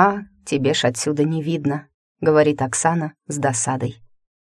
«А, тебе ж отсюда не видно», — говорит Оксана с досадой.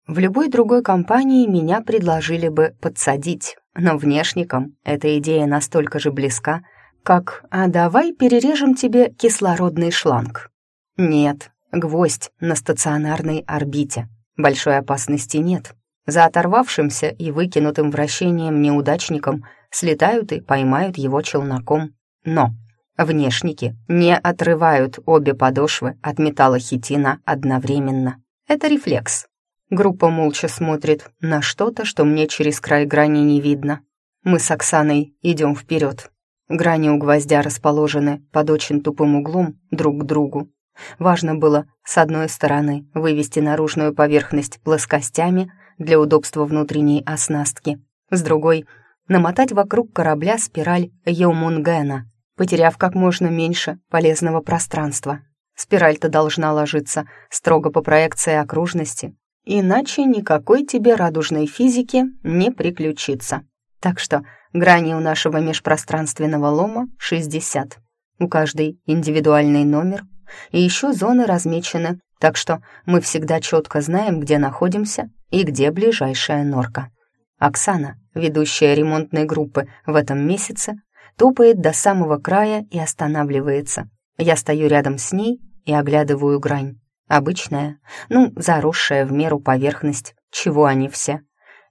В любой другой компании меня предложили бы подсадить, но внешникам эта идея настолько же близка, как «а давай перережем тебе кислородный шланг». Нет, гвоздь на стационарной орбите. Большой опасности нет. За оторвавшимся и выкинутым вращением неудачником слетают и поймают его челноком. Но внешники не отрывают обе подошвы от металлохитина одновременно. Это рефлекс. Группа молча смотрит на что-то, что мне через край грани не видно. Мы с Оксаной идем вперед. Грани у гвоздя расположены под очень тупым углом друг к другу. Важно было, с одной стороны, вывести наружную поверхность плоскостями для удобства внутренней оснастки, с другой — намотать вокруг корабля спираль Йомунгена, потеряв как можно меньше полезного пространства. Спираль-то должна ложиться строго по проекции окружности, иначе никакой тебе радужной физики не приключится. Так что грани у нашего межпространственного лома 60. У каждой индивидуальный номер, и еще зоны размечены, так что мы всегда четко знаем, где находимся и где ближайшая норка. Оксана, ведущая ремонтной группы в этом месяце, топает до самого края и останавливается. Я стою рядом с ней и оглядываю грань. Обычная, ну, заросшая в меру поверхность, чего они все.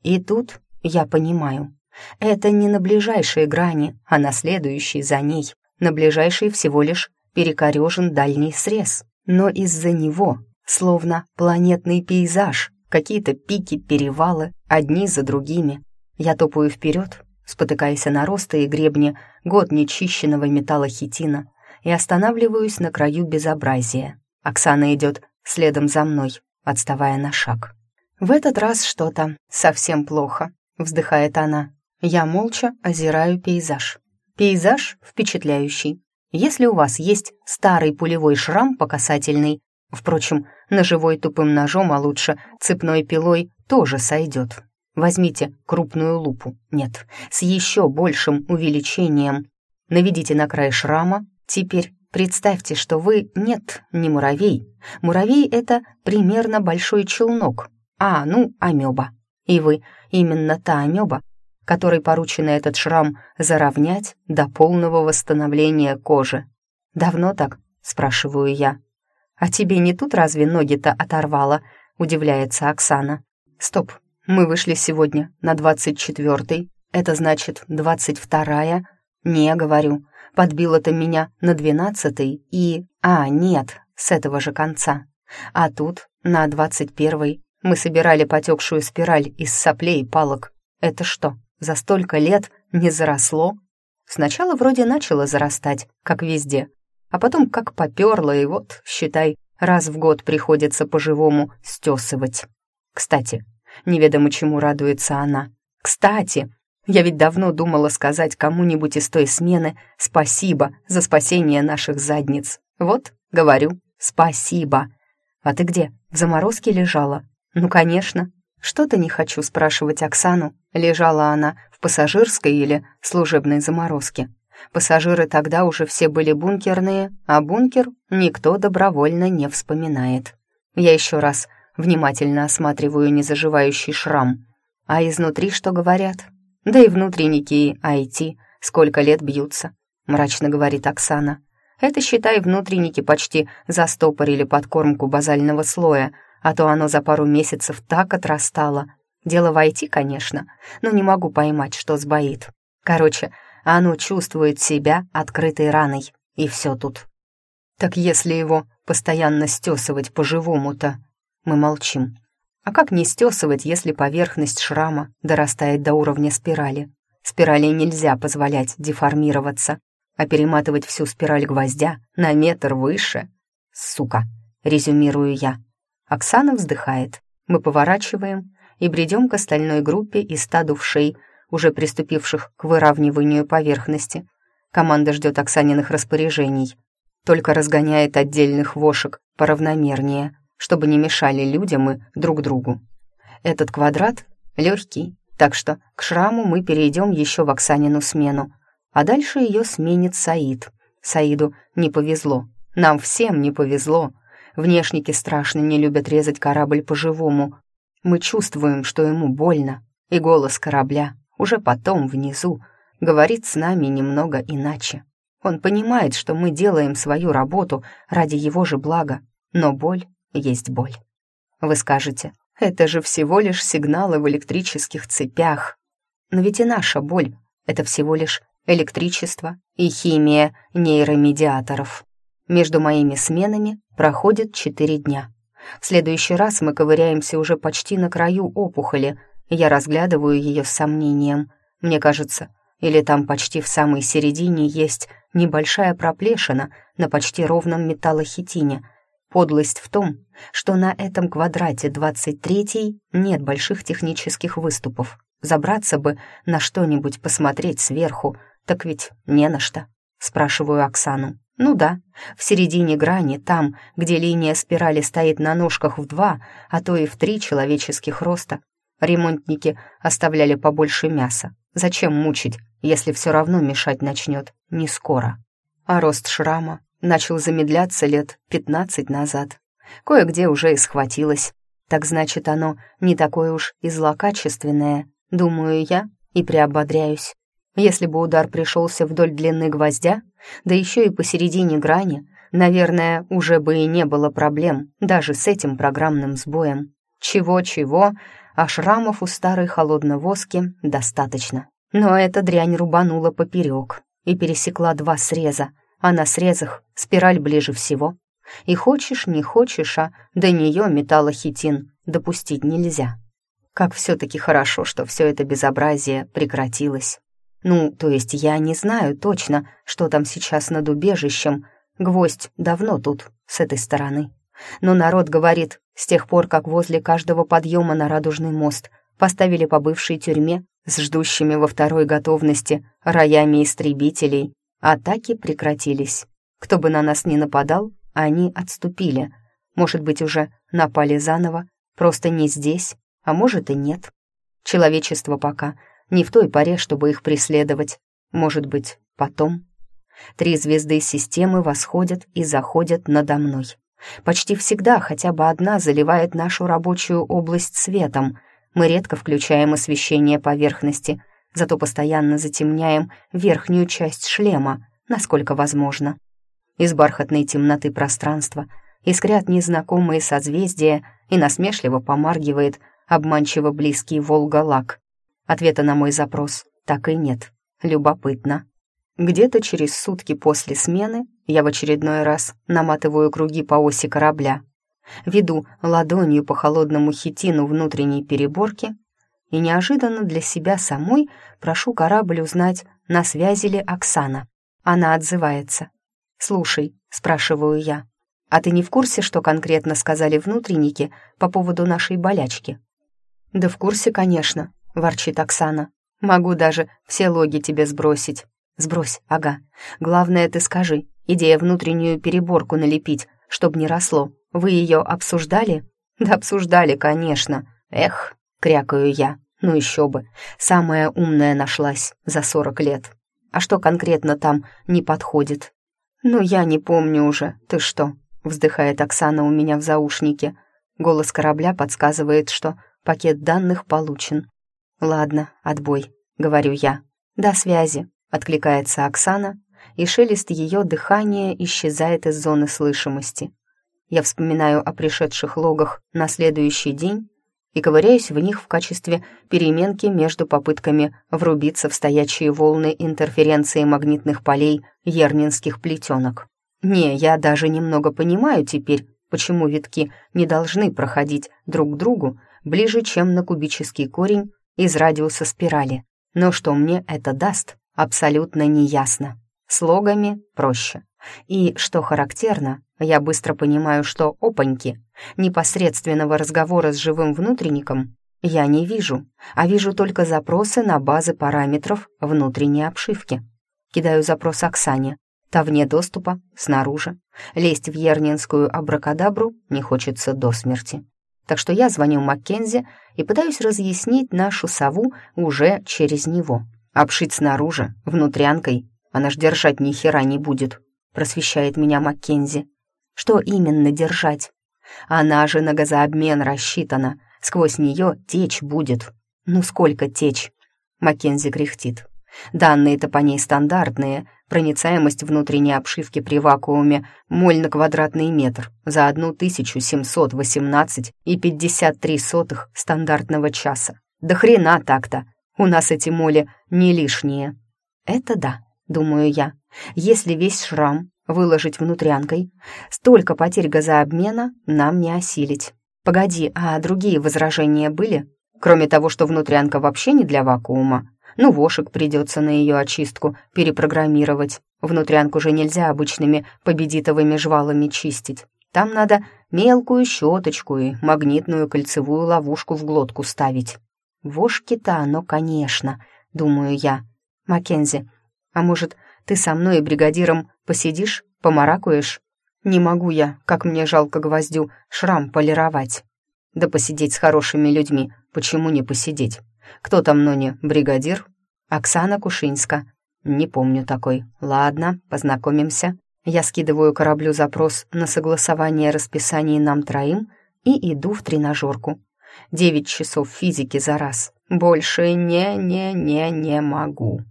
И тут я понимаю, это не на ближайшей грани, а на следующей за ней. На ближайшей всего лишь перекорежен дальний срез, но из-за него, словно планетный пейзаж, какие-то пики, перевалы, одни за другими. Я топаю вперед, спотыкаясь на росты и гребни год нечищенного металлохитина, и останавливаюсь на краю безобразия. Оксана идет следом за мной, отставая на шаг. «В этот раз что-то совсем плохо», — вздыхает она. Я молча озираю пейзаж. Пейзаж впечатляющий. Если у вас есть старый пулевой шрам по касательной, впрочем, ножевой тупым ножом, а лучше цепной пилой, тоже сойдет. Возьмите крупную лупу, нет, с еще большим увеличением. Наведите на край шрама, теперь представьте, что вы, нет, не муравей. Муравей — это примерно большой челнок, а, ну, амеба. И вы именно та амеба, которой поручено этот шрам заровнять до полного восстановления кожи. «Давно так?» — спрашиваю я. «А тебе не тут разве ноги-то оторвало?» — удивляется Оксана. «Стоп, мы вышли сегодня на двадцать четвертый. Это значит двадцать вторая?» «Не, говорю, подбило-то меня на двенадцатый и... А, нет, с этого же конца. А тут, на двадцать первый, мы собирали потекшую спираль из соплей и палок. Это что, за столько лет не заросло. Сначала вроде начало зарастать, как везде, а потом как поперло, и вот, считай, раз в год приходится по-живому стесывать. Кстати, неведомо чему радуется она. Кстати, я ведь давно думала сказать кому-нибудь из той смены спасибо за спасение наших задниц. Вот, говорю, спасибо. А ты где, в заморозке лежала? Ну, конечно, что-то не хочу спрашивать Оксану, лежала она в пассажирской или служебной заморозке. Пассажиры тогда уже все были бункерные, а бункер никто добровольно не вспоминает. Я еще раз внимательно осматриваю незаживающий шрам. А изнутри что говорят? Да и внутренники IT сколько лет бьются, мрачно говорит Оксана. Это, считай, внутренники почти застопорили подкормку базального слоя, а то оно за пару месяцев так отрастало. Дело в IT, конечно, но не могу поймать, что сбоит. Короче, оно чувствует себя открытой раной, и все тут. Так если его постоянно стесывать по-живому-то? Мы молчим. А как не стесывать, если поверхность шрама дорастает до уровня спирали? Спирали нельзя позволять деформироваться, а перематывать всю спираль гвоздя на метр выше. Сука, резюмирую я. Оксана вздыхает. Мы поворачиваем и бредем к остальной группе из ста дувшей, уже приступивших к выравниванию поверхности. Команда ждет Оксаниных распоряжений. Только разгоняет отдельных вошек поравномернее, чтобы не мешали людям и друг другу. Этот квадрат легкий, так что к шраму мы перейдем еще в Оксанину смену, а дальше ее сменит Саид. Саиду не повезло. Нам всем не повезло. Внешники страшно не любят резать корабль по-живому. Мы чувствуем, что ему больно, и голос корабля уже потом, внизу, говорит с нами немного иначе. Он понимает, что мы делаем свою работу ради его же блага, но боль есть боль. Вы скажете, это же всего лишь сигналы в электрических цепях. Но ведь и наша боль — это всего лишь электричество и химия нейромедиаторов. Между моими сменами проходит четыре дня. В следующий раз мы ковыряемся уже почти на краю опухоли. Я разглядываю ее с сомнением. Мне кажется, или там почти в самой середине есть небольшая проплешина на почти ровном металлохитине. Подлость в том, что на этом квадрате 23 нет больших технических выступов. Забраться бы на что-нибудь посмотреть сверху, так ведь не на что. Спрашиваю Оксану. Ну да, в середине грани, там, где линия спирали стоит на ножках в два, а то и в три человеческих роста, ремонтники оставляли побольше мяса. Зачем мучить, если все равно мешать начнет не скоро? А рост шрама начал замедляться лет пятнадцать назад. Кое-где уже и схватилось. Так значит, оно не такое уж и злокачественное, думаю я, и приободряюсь. Если бы удар пришелся вдоль длины гвоздя, да еще и посередине грани, наверное, уже бы и не было проблем даже с этим программным сбоем. Чего-чего, а шрамов у старой холодновоски достаточно. Но эта дрянь рубанула поперек и пересекла два среза, а на срезах спираль ближе всего. И хочешь, не хочешь, а до нее металлохитин допустить нельзя. Как все-таки хорошо, что все это безобразие прекратилось. Ну, то есть я не знаю точно, что там сейчас над убежищем. Гвоздь давно тут, с этой стороны. Но народ говорит, с тех пор, как возле каждого подъема на Радужный мост поставили по бывшей тюрьме с ждущими во второй готовности роями истребителей, атаки прекратились. Кто бы на нас ни нападал, они отступили. Может быть, уже напали заново, просто не здесь, а может и нет. Человечество пока не в той паре, чтобы их преследовать. Может быть, потом. Три звезды системы восходят и заходят надо мной. Почти всегда хотя бы одна заливает нашу рабочую область светом. Мы редко включаем освещение поверхности, зато постоянно затемняем верхнюю часть шлема, насколько возможно. Из бархатной темноты пространства искрят незнакомые созвездия и насмешливо помаргивает обманчиво близкий Волга-Лак. Ответа на мой запрос так и нет. Любопытно. Где-то через сутки после смены я в очередной раз наматываю круги по оси корабля, веду ладонью по холодному хитину внутренней переборки и неожиданно для себя самой прошу корабль узнать, на связи ли Оксана. Она отзывается. «Слушай», — спрашиваю я, «а ты не в курсе, что конкретно сказали внутренники по поводу нашей болячки?» «Да в курсе, конечно», — ворчит Оксана. «Могу даже все логи тебе сбросить». «Сбрось, ага. Главное, ты скажи. Идея внутреннюю переборку налепить, чтоб не росло. Вы ее обсуждали?» «Да обсуждали, конечно. Эх», — крякаю я. «Ну еще бы. Самая умная нашлась за сорок лет. А что конкретно там не подходит?» «Ну, я не помню уже. Ты что?» — вздыхает Оксана у меня в заушнике. Голос корабля подсказывает, что пакет данных получен. «Ладно, отбой», — говорю я. «До связи», — откликается Оксана, и шелест ее дыхания исчезает из зоны слышимости. Я вспоминаю о пришедших логах на следующий день и ковыряюсь в них в качестве переменки между попытками врубиться в стоячие волны интерференции магнитных полей ернинских плетенок. Не, я даже немного понимаю теперь, почему витки не должны проходить друг к другу ближе, чем на кубический корень из радиуса спирали. Но что мне это даст, абсолютно неясно. С логами проще. И, что характерно, я быстро понимаю, что опаньки, непосредственного разговора с живым внутренником я не вижу, а вижу только запросы на базы параметров внутренней обшивки. Кидаю запрос Оксане. Та вне доступа, снаружи. Лезть в Ернинскую абракадабру не хочется до смерти. Так что я звоню Маккензи и пытаюсь разъяснить нашу сову уже через него. Обшить снаружи, внутрянкой, она ж держать ни хера не будет. Просвещает меня Маккензи. «Что именно держать?» «Она же на газообмен рассчитана. Сквозь нее течь будет». «Ну сколько течь?» Маккензи кряхтит. Данные-то по ней стандартные. Проницаемость внутренней обшивки при вакууме моль на квадратный метр за 1718 и 53 сотых стандартного часа. Да хрена так-то. У нас эти моли не лишние. Это да, думаю я. Если весь шрам выложить внутрянкой, столько потерь газообмена нам не осилить. Погоди, а другие возражения были? Кроме того, что внутрянка вообще не для вакуума, ну, вошек придется на ее очистку перепрограммировать. Внутрянку же нельзя обычными победитовыми жвалами чистить. Там надо мелкую щеточку и магнитную кольцевую ловушку в глотку ставить. Вошки-то оно, конечно, думаю я. Маккензи, а может, ты со мной и бригадиром посидишь, помаракуешь? Не могу я, как мне жалко гвоздю, шрам полировать. Да посидеть с хорошими людьми, почему не посидеть? Кто там Нони, бригадир? Оксана Кушинска. Не помню такой. Ладно, познакомимся. Я скидываю кораблю запрос на согласование расписаний нам троим и иду в тренажерку. Девять часов физики за раз. Больше не-не-не-не могу.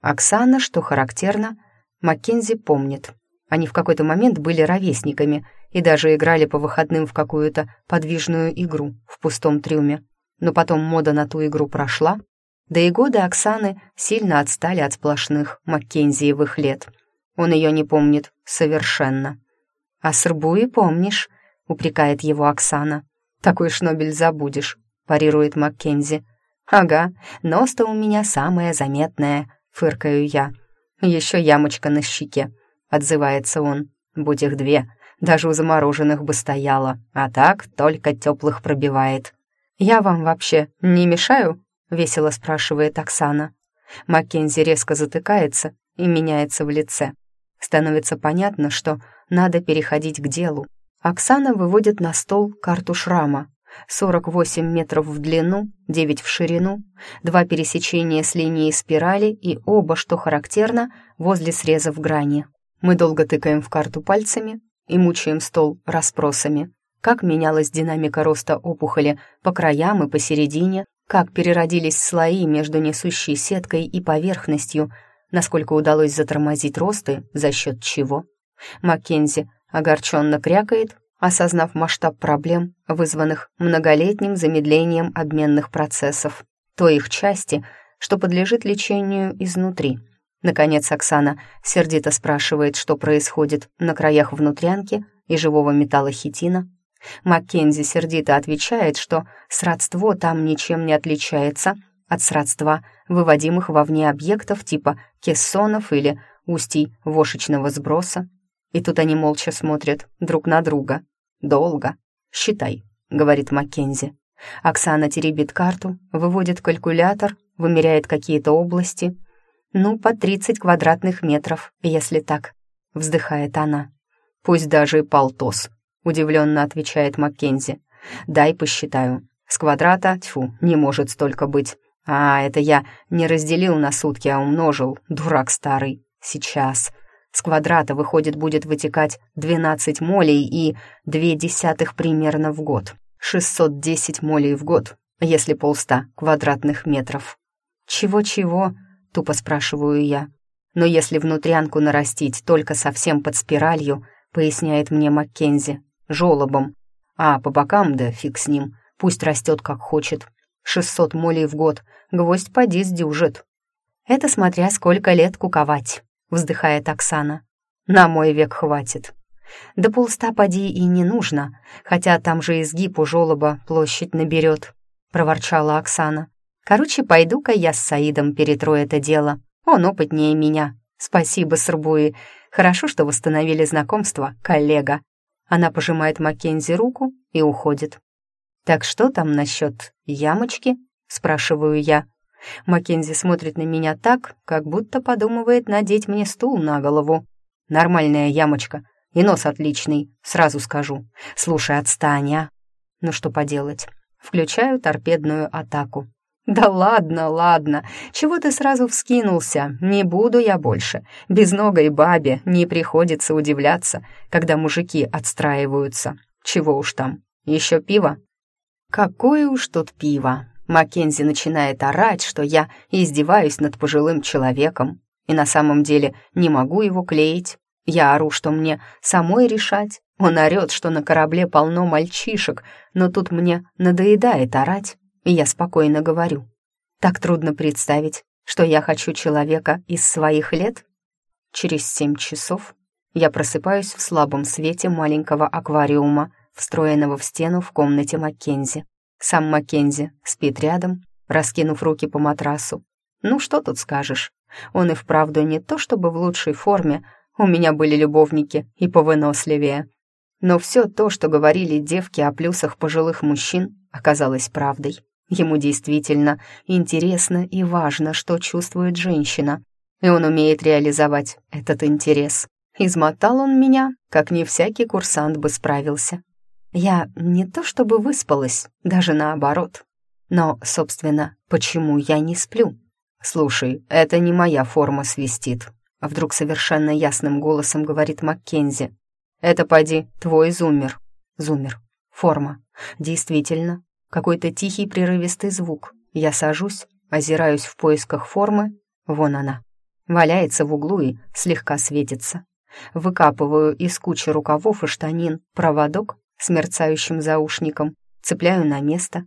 Оксана, что характерно, Маккензи помнит. Они в какой-то момент были ровесниками и даже играли по выходным в какую-то подвижную игру в пустом трюме. Но потом мода на ту игру прошла, да и годы Оксаны сильно отстали от сплошных Маккензиевых лет. Он ее не помнит совершенно. «А Србуи помнишь?» — упрекает его Оксана. «Такой шнобель забудешь», — парирует Маккензи. «Ага, нос-то у меня самое заметное», — фыркаю я. «Еще ямочка на щеке», — отзывается он. «Будь их две, даже у замороженных бы стояла, а так только теплых пробивает». «Я вам вообще не мешаю?» — весело спрашивает Оксана. Маккензи резко затыкается и меняется в лице. Становится понятно, что надо переходить к делу. Оксана выводит на стол карту шрама. 48 метров в длину, 9 в ширину, два пересечения с линией спирали и оба, что характерно, возле среза в грани. Мы долго тыкаем в карту пальцами и мучаем стол расспросами как менялась динамика роста опухоли по краям и посередине, как переродились слои между несущей сеткой и поверхностью, насколько удалось затормозить росты, за счет чего. Маккензи огорченно крякает, осознав масштаб проблем, вызванных многолетним замедлением обменных процессов, той их части, что подлежит лечению изнутри. Наконец Оксана сердито спрашивает, что происходит на краях внутрянки и живого металла хитина, Маккензи сердито отвечает, что сродство там ничем не отличается от сродства, выводимых вовне объектов типа кессонов или устий вошечного сброса. И тут они молча смотрят друг на друга. «Долго. Считай», — говорит Маккензи. Оксана теребит карту, выводит калькулятор, вымеряет какие-то области. «Ну, по 30 квадратных метров, если так», — вздыхает она. «Пусть даже и полтос», удивленно отвечает Маккензи. «Дай посчитаю. С квадрата, тьфу, не может столько быть. А, это я не разделил на сутки, а умножил, дурак старый. Сейчас. С квадрата, выходит, будет вытекать 12 молей и 2 десятых примерно в год. 610 молей в год, если полста квадратных метров. «Чего-чего?» — тупо спрашиваю я. «Но если внутрянку нарастить только совсем под спиралью», — поясняет мне Маккензи, жолобом. А по бокам, да фиг с ним, пусть растет как хочет. Шестьсот молей в год, гвоздь поди сдюжит. Это смотря сколько лет куковать, вздыхает Оксана. На мой век хватит. Да полста поди и не нужно, хотя там же изгиб у жолоба площадь наберет, проворчала Оксана. Короче, пойду-ка я с Саидом перетру это дело. Он опытнее меня. Спасибо, Србуи. Хорошо, что восстановили знакомство, коллега. Она пожимает Маккензи руку и уходит. «Так что там насчет ямочки?» — спрашиваю я. Маккензи смотрит на меня так, как будто подумывает надеть мне стул на голову. «Нормальная ямочка, и нос отличный, сразу скажу. Слушай, отстань, а!» Ну что поделать, включаю торпедную атаку. «Да ладно, ладно, чего ты сразу вскинулся? Не буду я больше. Безногой бабе не приходится удивляться, когда мужики отстраиваются. Чего уж там, еще пиво?» «Какое уж тут пиво!» Маккензи начинает орать, что я издеваюсь над пожилым человеком, и на самом деле не могу его клеить. Я ору, что мне самой решать. Он орет, что на корабле полно мальчишек, но тут мне надоедает орать, и я спокойно говорю. Так трудно представить, что я хочу человека из своих лет. Через семь часов я просыпаюсь в слабом свете маленького аквариума, встроенного в стену в комнате Маккензи. Сам Маккензи спит рядом, раскинув руки по матрасу. Ну, что тут скажешь? Он и вправду не то чтобы в лучшей форме, у меня были любовники и повыносливее. Но все то, что говорили девки о плюсах пожилых мужчин, оказалось правдой. Ему действительно интересно и важно, что чувствует женщина, и он умеет реализовать этот интерес. Измотал он меня, как не всякий курсант бы справился. Я не то чтобы выспалась, даже наоборот. Но, собственно, почему я не сплю? «Слушай, это не моя форма свистит», — вдруг совершенно ясным голосом говорит Маккензи. «Это, поди, твой зумер». Зумер. Форма. Действительно, какой-то тихий прерывистый звук. Я сажусь, озираюсь в поисках формы. Вон она. Валяется в углу и слегка светится. Выкапываю из кучи рукавов и штанин проводок с мерцающим заушником, цепляю на место.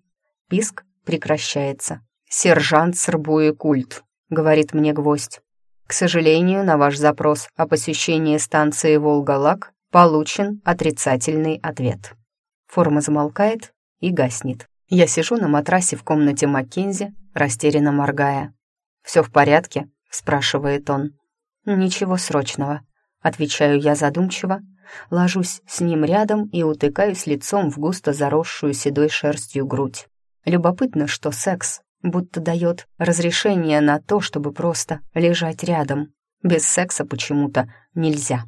Писк прекращается. «Сержант Србуи Культ», — говорит мне гвоздь. «К сожалению, на ваш запрос о посещении станции Волга-Лак получен отрицательный ответ». Форма замолкает и гаснет. Я сижу на матрасе в комнате Маккензи, растерянно моргая. «Все в порядке?» — спрашивает он. «Ничего срочного», — отвечаю я задумчиво, ложусь с ним рядом и утыкаюсь лицом в густо заросшую седой шерстью грудь. Любопытно, что секс будто дает разрешение на то, чтобы просто лежать рядом. Без секса почему-то нельзя.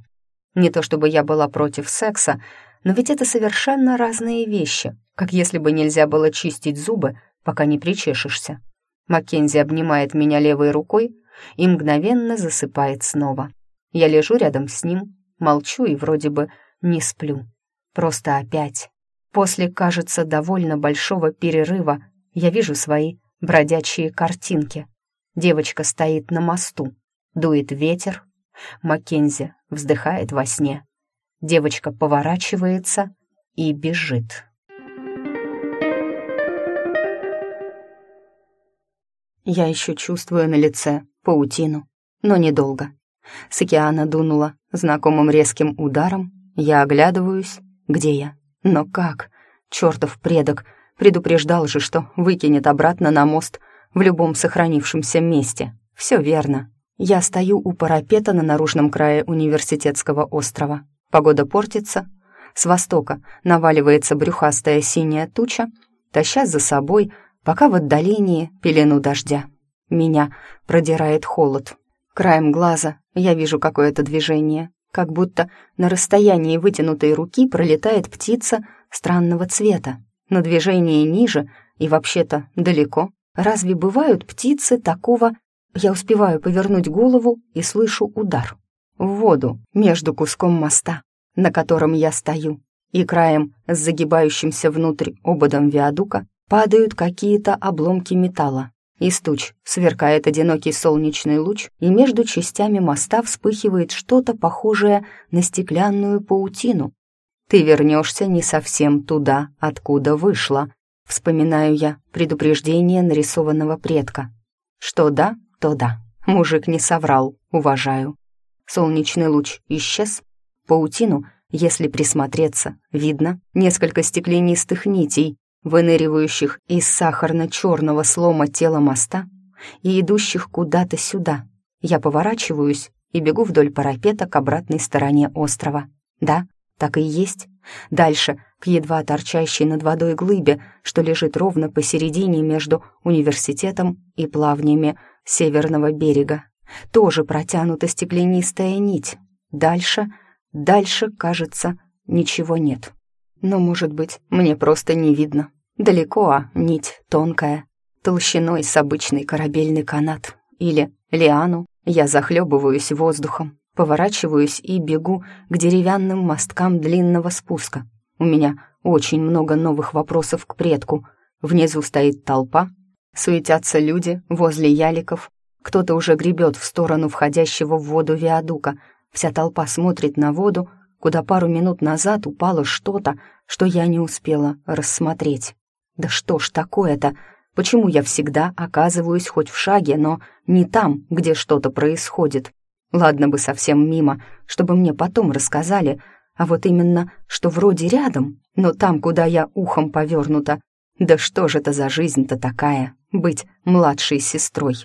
Не то чтобы я была против секса, но ведь это совершенно разные вещи как если бы нельзя было чистить зубы, пока не причешешься. Маккензи обнимает меня левой рукой и мгновенно засыпает снова. Я лежу рядом с ним, молчу и вроде бы не сплю. Просто опять. После, кажется, довольно большого перерыва я вижу свои бродячие картинки. Девочка стоит на мосту, дует ветер. Маккензи вздыхает во сне. Девочка поворачивается и бежит. Я еще чувствую на лице паутину, но недолго. С океана дунуло знакомым резким ударом. Я оглядываюсь. Где я? Но как? Чертов предок предупреждал же, что выкинет обратно на мост в любом сохранившемся месте. Все верно. Я стою у парапета на наружном крае университетского острова. Погода портится. С востока наваливается брюхастая синяя туча, таща за собой пока в отдалении пелену дождя. Меня продирает холод. Краем глаза я вижу какое-то движение, как будто на расстоянии вытянутой руки пролетает птица странного цвета. Но движение ниже и вообще-то далеко. Разве бывают птицы такого... Я успеваю повернуть голову и слышу удар. В воду, между куском моста, на котором я стою, и краем с загибающимся внутрь ободом виадука падают какие-то обломки металла. Из туч сверкает одинокий солнечный луч, и между частями моста вспыхивает что-то похожее на стеклянную паутину. «Ты вернешься не совсем туда, откуда вышла», — вспоминаю я предупреждение нарисованного предка. Что да, то да. Мужик не соврал, уважаю. Солнечный луч исчез. Паутину, если присмотреться, видно несколько стеклянистых нитей, выныривающих из сахарно-черного слома тела моста и идущих куда-то сюда. Я поворачиваюсь и бегу вдоль парапета к обратной стороне острова. Да, так и есть. Дальше, к едва торчащей над водой глыбе, что лежит ровно посередине между университетом и плавнями северного берега. Тоже протянута стеклянистая нить. Дальше, дальше, кажется, ничего нет. Но, может быть, мне просто не видно. Далеко, а нить тонкая. толщиной с обычный корабельный канат или лиану, я захлебываюсь воздухом, поворачиваюсь и бегу к деревянным мосткам длинного спуска. У меня очень много новых вопросов к предку. Внизу стоит толпа, суетятся люди возле яликов, кто-то уже гребет в сторону входящего в воду виадука. Вся толпа смотрит на воду, куда пару минут назад упало что-то, что я не успела рассмотреть. Да что ж такое-то? Почему я всегда оказываюсь хоть в шаге, но не там, где что-то происходит? Ладно бы совсем мимо, чтобы мне потом рассказали, а вот именно, что вроде рядом, но там, куда я ухом повернута. Да что же это за жизнь-то такая, быть младшей сестрой?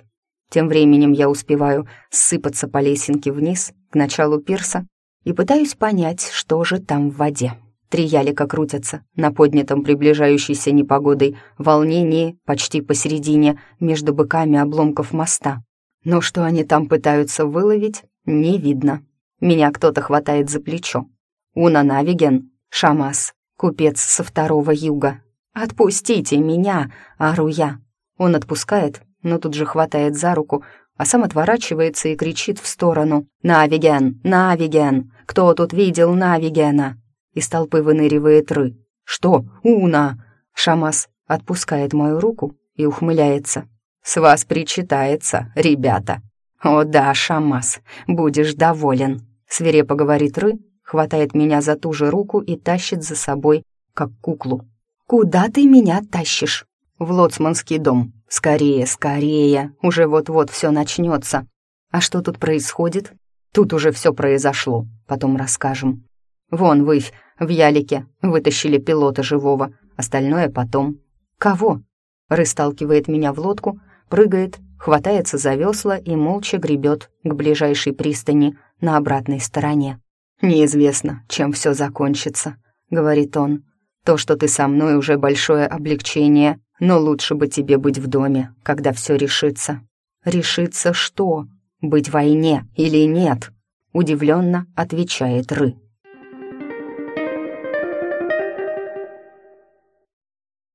Тем временем я успеваю сыпаться по лесенке вниз, к началу пирса, и пытаюсь понять, что же там в воде. Три ялика крутятся на поднятом приближающейся непогодой волнении почти посередине между быками обломков моста. Но что они там пытаются выловить, не видно. Меня кто-то хватает за плечо. Уна Навиген, Шамас, купец со второго юга. «Отпустите меня!» — ору я. Он отпускает, но тут же хватает за руку, а сам отворачивается и кричит в сторону. «Навиген! Навиген! Кто тут видел Навигена?» Из толпы выныривает Ры. «Что? Уна!» Шамас отпускает мою руку и ухмыляется. «С вас причитается, ребята!» «О да, Шамас, будешь доволен!» Свирепо говорит Ры, хватает меня за ту же руку и тащит за собой, как куклу. «Куда ты меня тащишь?» «В лоцманский дом», «Скорее, скорее, уже вот-вот все начнется. А что тут происходит? Тут уже все произошло, потом расскажем. Вон высь, в ялике, вытащили пилота живого, остальное потом. Кого? Рысталкивает меня в лодку, прыгает, хватается за весла и молча гребет к ближайшей пристани на обратной стороне. «Неизвестно, чем все закончится», — говорит он. «То, что ты со мной, уже большое облегчение, но лучше бы тебе быть в доме, когда все решится». «Решится что? Быть в войне или нет?» Удивленно отвечает Ры.